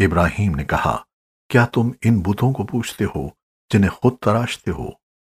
इब्राहिम ने कहा क्या तुम इन बुतों को पूछते हो जिन्हें खुद तराशते हो?